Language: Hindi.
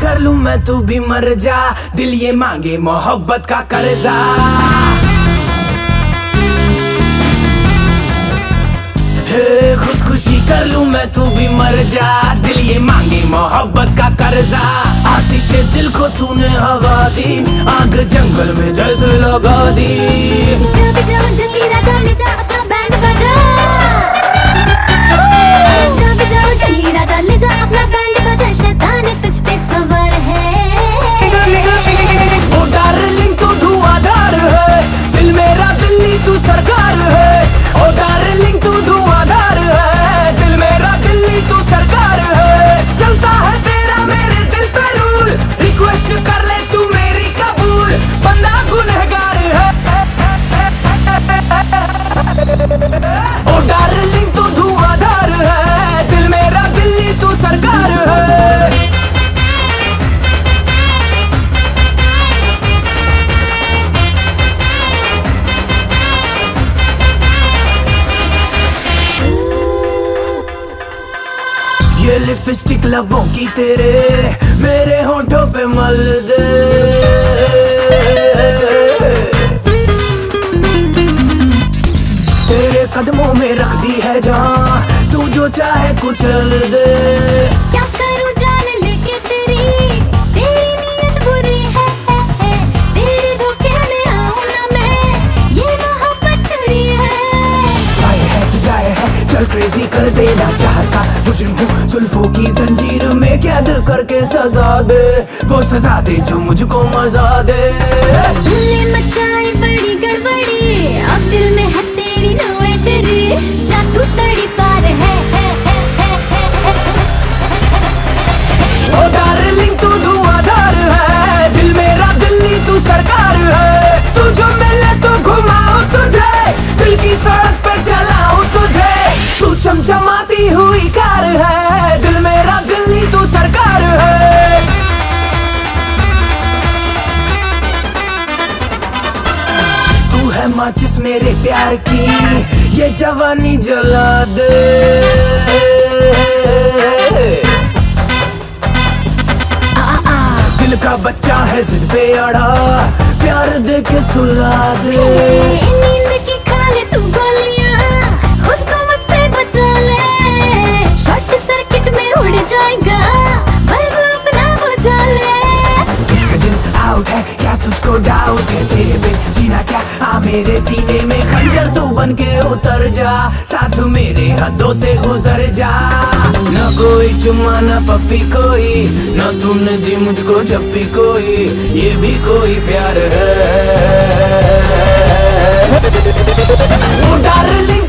कर लू मैं, तू भी मर जा। दिल ये मांगे मोहब्बत का कर्जा। खुदकुशी कर लू मैं, तू भी मर जा। दिल ये मांगे मोहब्बत का कर्जा। आतिश दिल को तूने हवा दी, आग जंगल में जैसे लगा दी। जब जब जल्दी राजा ले जा, अपना बैंड बजा। जब जब जल्दी राजा ले जा, अपना बैंड ये लिपस्टिक लबों की तेरे मेरे होठों पे मल दे। मुजरिम हूँ जुल्फों की जंजीर में कैद करके सजा दे। वो सजा दे जो मुझको मज़ा दे। माचिस मेरे प्यार की ये जवानी जला दे। दिल का बच्चा है जिद पे अड़ा प्यार दे के सुला दे। नींद की खा ले तू गोलियाँ खुद को मुझसे बचा ले। शॉर्ट सर्किट में उड़ जाएगा बल्ब अपना बुझा ले। तुझ पे दिल आउट है क्या तुझको डाउट है मेरे सीने में खंजर, तू बन के उतर जा। साथ मेरे हाथों से गुजर जा। न कोई चुम्मा, न पप्पी कोई, न तूने दी मुझको जप्पी कोई, ये भी कोई प्यार है। वो डार्लिंग